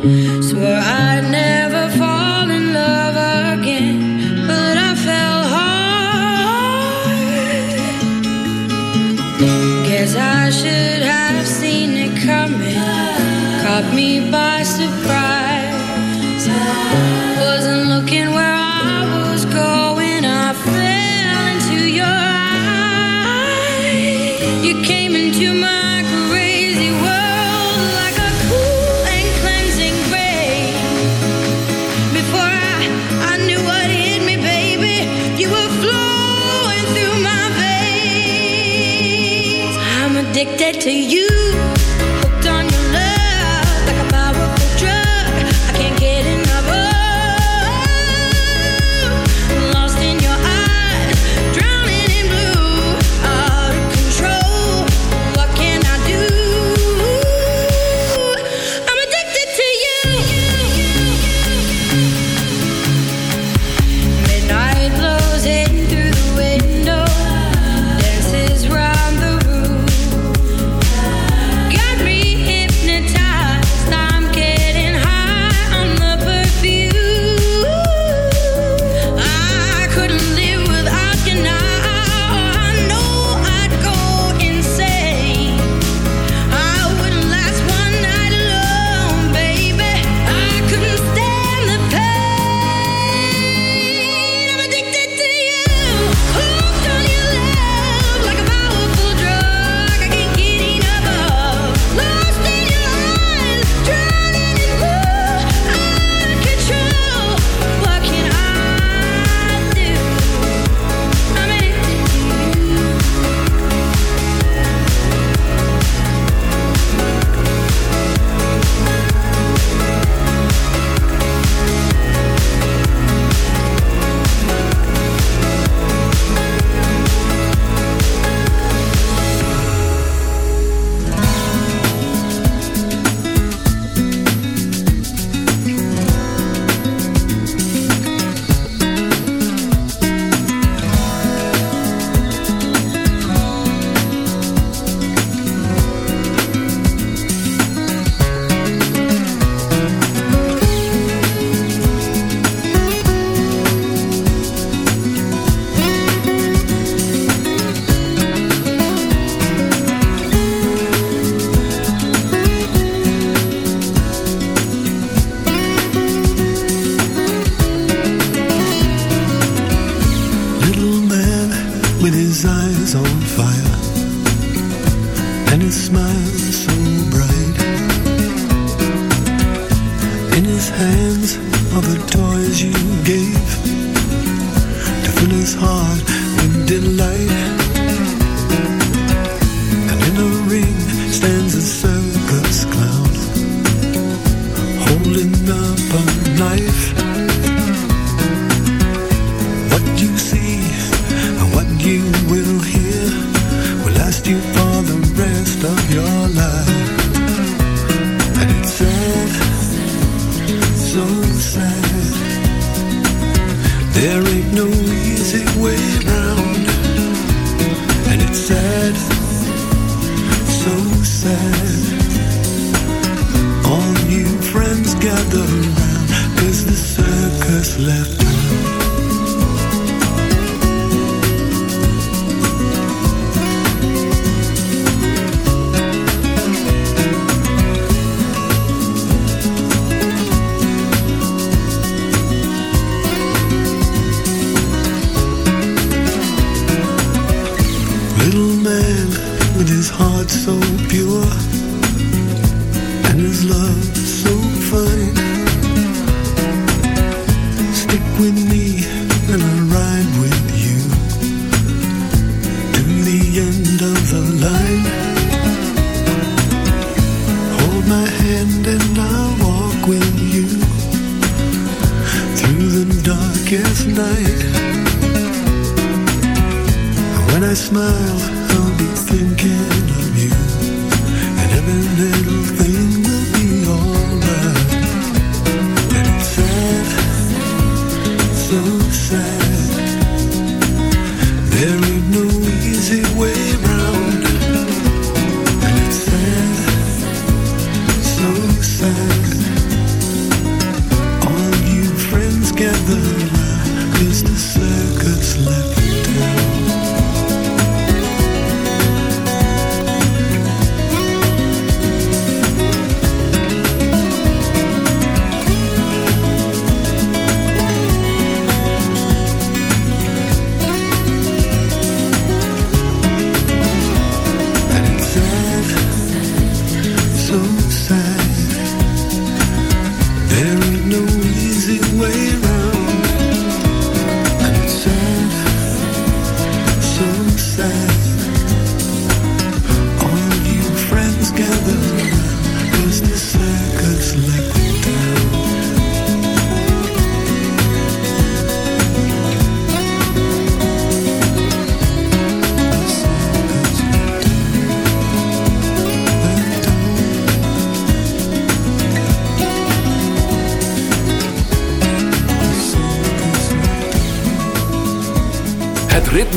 Swear I to you.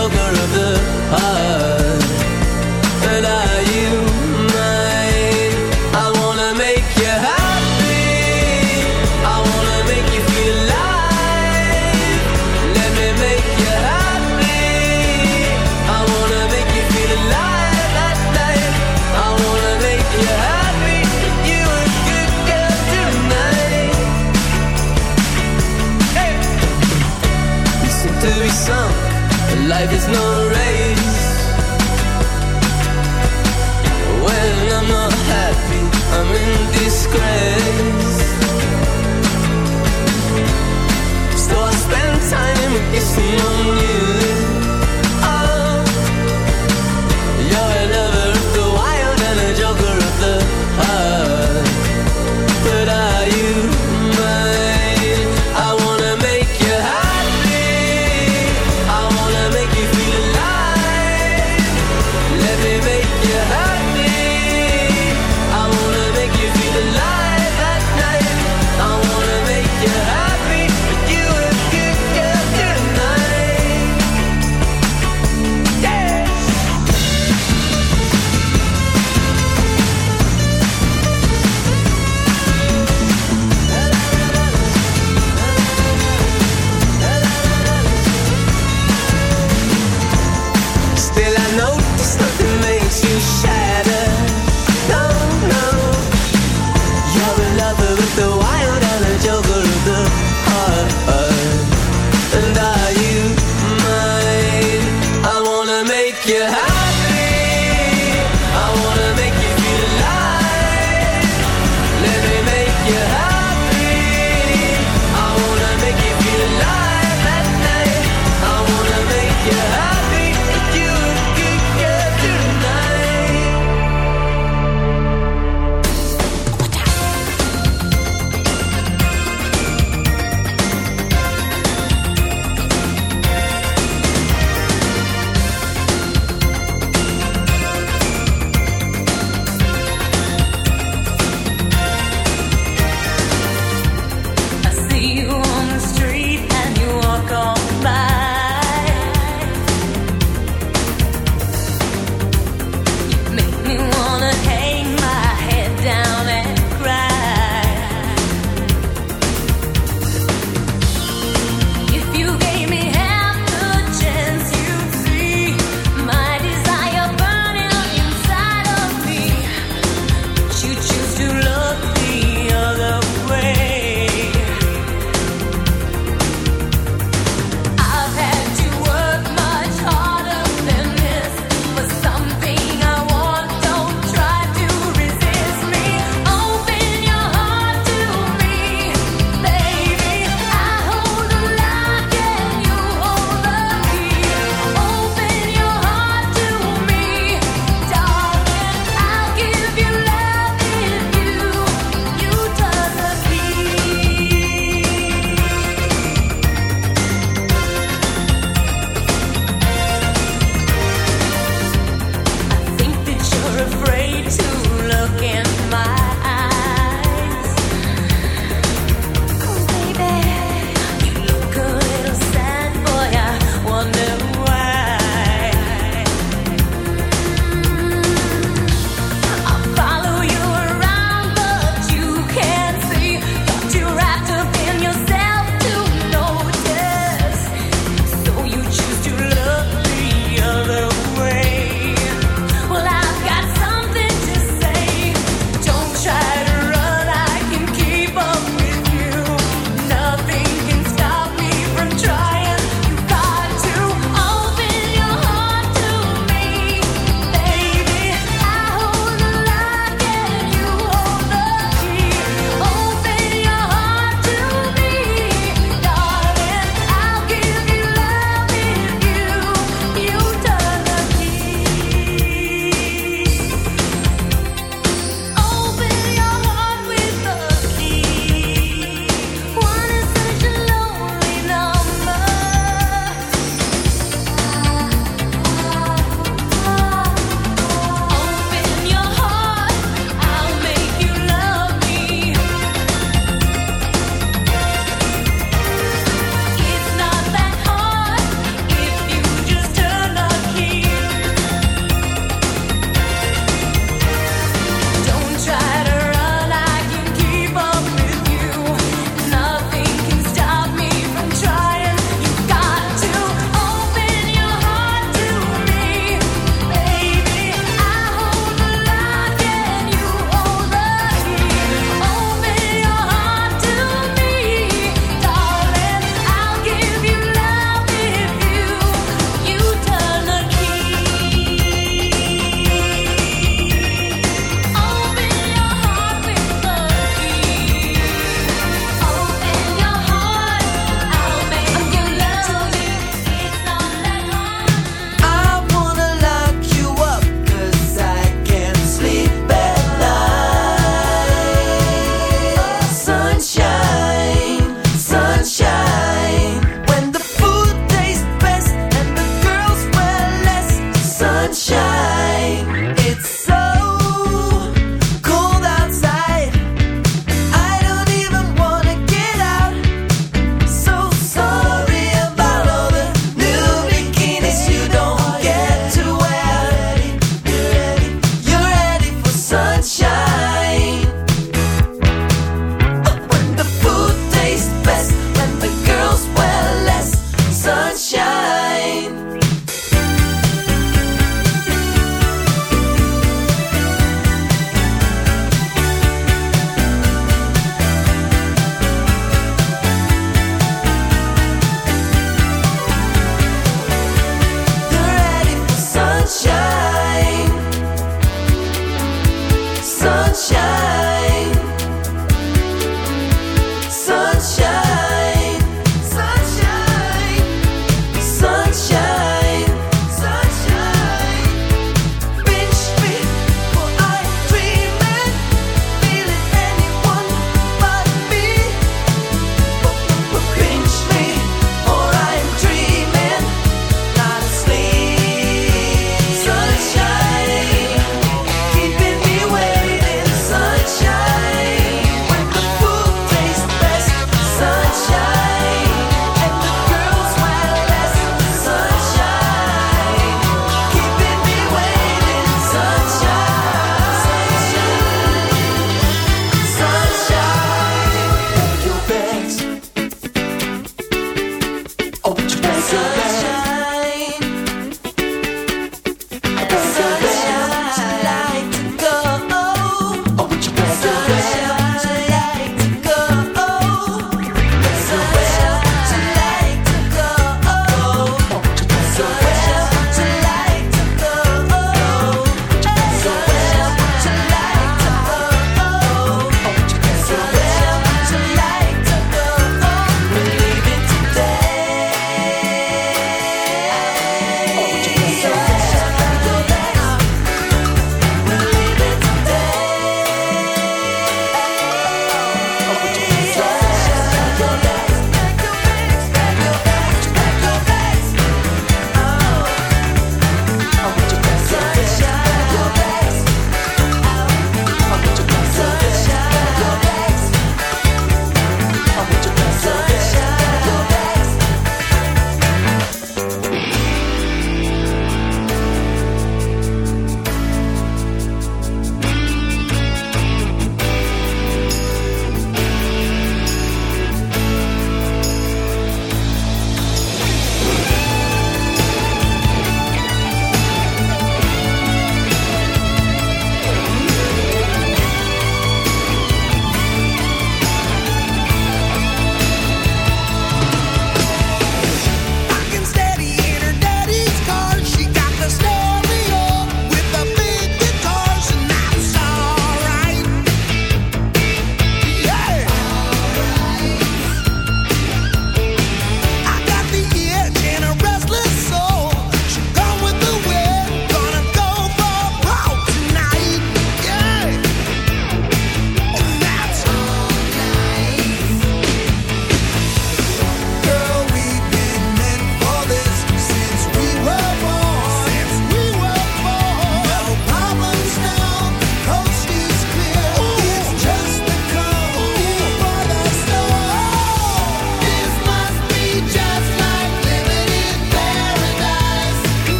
shelter of the heart. And I there's no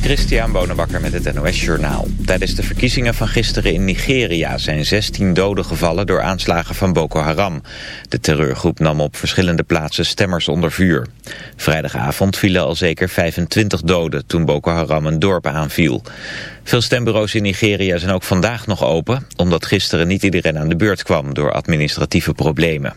Christian Bonenbakker met het NOS Journaal. Tijdens de verkiezingen van gisteren in Nigeria zijn 16 doden gevallen door aanslagen van Boko Haram. De terreurgroep nam op verschillende plaatsen stemmers onder vuur. Vrijdagavond vielen al zeker 25 doden toen Boko Haram een dorp aanviel. Veel stembureaus in Nigeria zijn ook vandaag nog open, omdat gisteren niet iedereen aan de beurt kwam door administratieve problemen.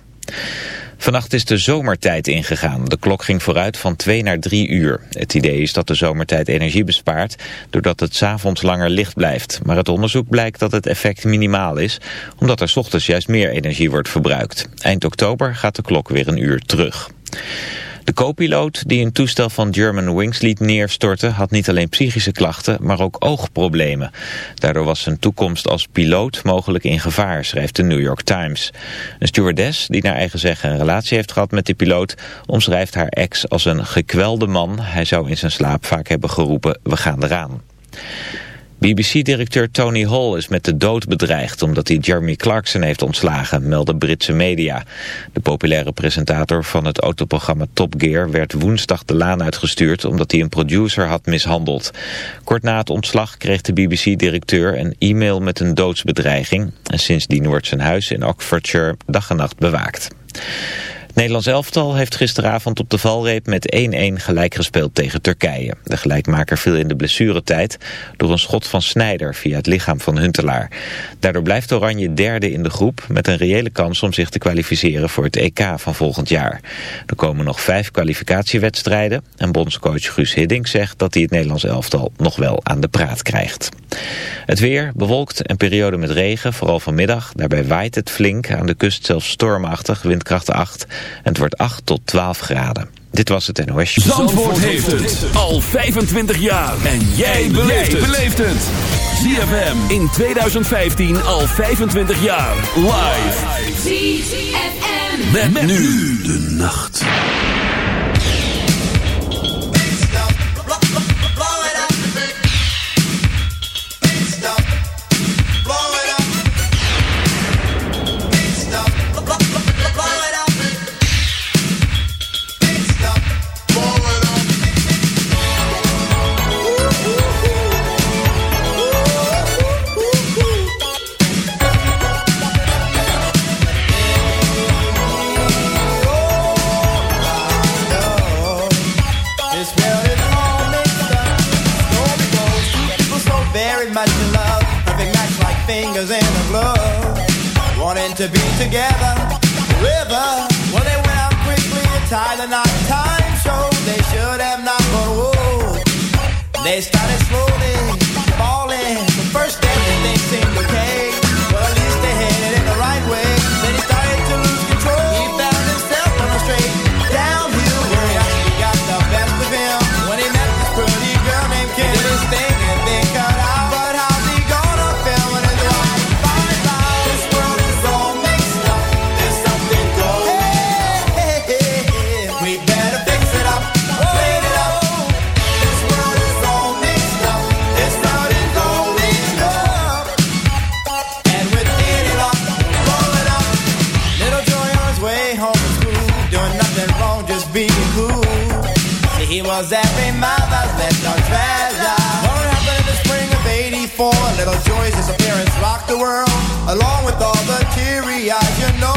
Vannacht is de zomertijd ingegaan. De klok ging vooruit van 2 naar 3 uur. Het idee is dat de zomertijd energie bespaart... doordat het s'avonds langer licht blijft. Maar het onderzoek blijkt dat het effect minimaal is... omdat er s ochtends juist meer energie wordt verbruikt. Eind oktober gaat de klok weer een uur terug. De co-piloot die een toestel van German Wings liet neerstorten had niet alleen psychische klachten, maar ook oogproblemen. Daardoor was zijn toekomst als piloot mogelijk in gevaar, schrijft de New York Times. Een stewardess die naar eigen zeggen een relatie heeft gehad met de piloot omschrijft haar ex als een gekwelde man. Hij zou in zijn slaap vaak hebben geroepen, we gaan eraan. BBC-directeur Tony Hall is met de dood bedreigd omdat hij Jeremy Clarkson heeft ontslagen, melden Britse media. De populaire presentator van het autoprogramma Top Gear werd woensdag de laan uitgestuurd omdat hij een producer had mishandeld. Kort na het ontslag kreeg de BBC-directeur een e-mail met een doodsbedreiging en sindsdien wordt zijn huis in Oxfordshire dag en nacht bewaakt. Nederlands elftal heeft gisteravond op de valreep met 1-1 gelijk gespeeld tegen Turkije. De gelijkmaker viel in de blessuretijd door een schot van Snijder via het lichaam van Huntelaar. Daardoor blijft Oranje derde in de groep met een reële kans om zich te kwalificeren voor het EK van volgend jaar. Er komen nog vijf kwalificatiewedstrijden en bondscoach Guus Hiddink zegt dat hij het Nederlands elftal nog wel aan de praat krijgt. Het weer bewolkt en periode met regen, vooral vanmiddag. Daarbij waait het flink, aan de kust zelfs stormachtig, windkracht 8. En het wordt 8 tot 12 graden. Dit was het NOS. Show. Zandvoort heeft het al 25 jaar. En jij beleeft het. ZFM in 2015 al 25 jaar. Live. ZFM. Met, nu De nacht. To be together. River, well they went out quickly and tied the knot. Time showed they should have not, but whoa. They started slowly Was every mother's little treasure. What happened in the spring of '84? Little Joy's disappearance rocked the world, along with all the teary eyes. You know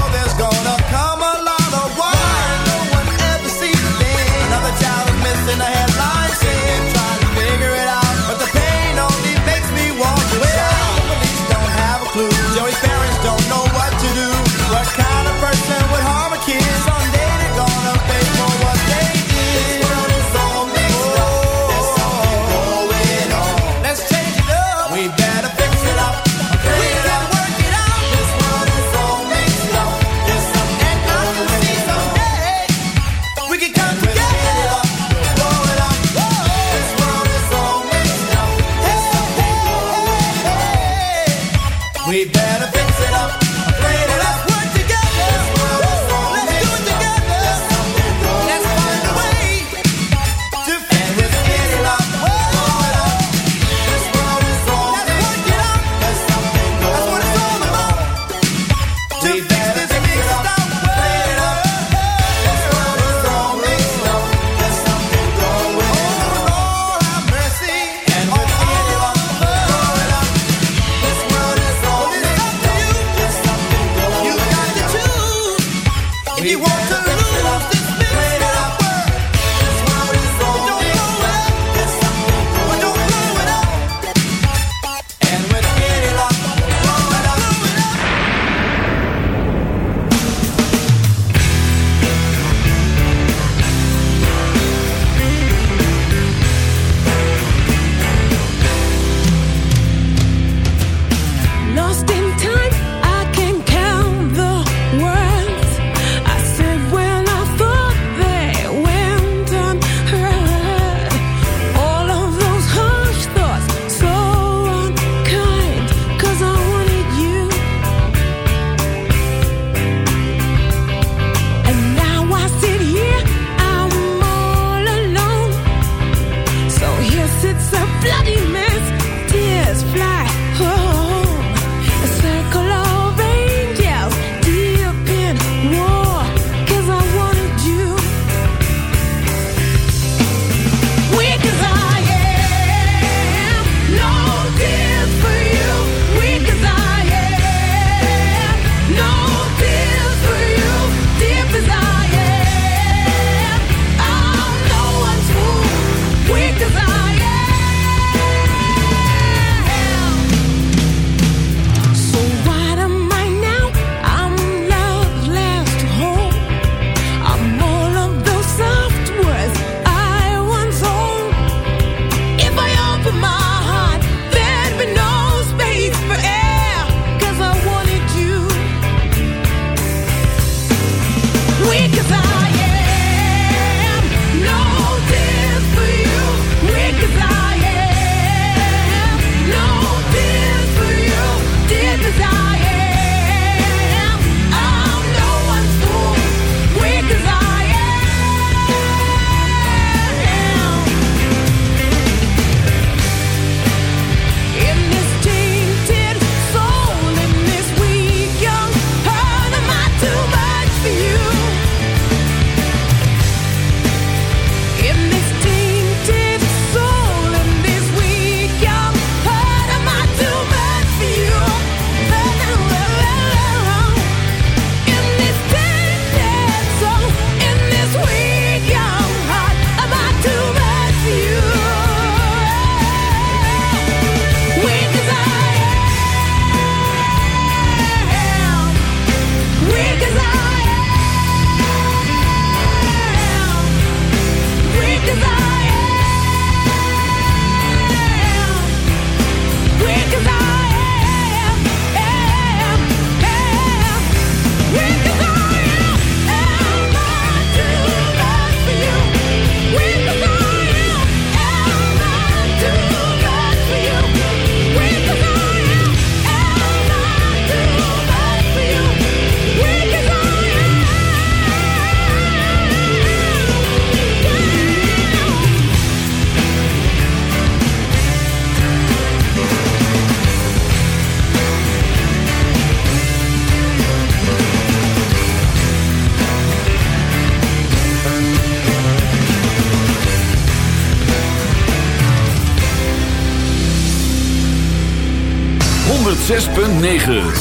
106.9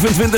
25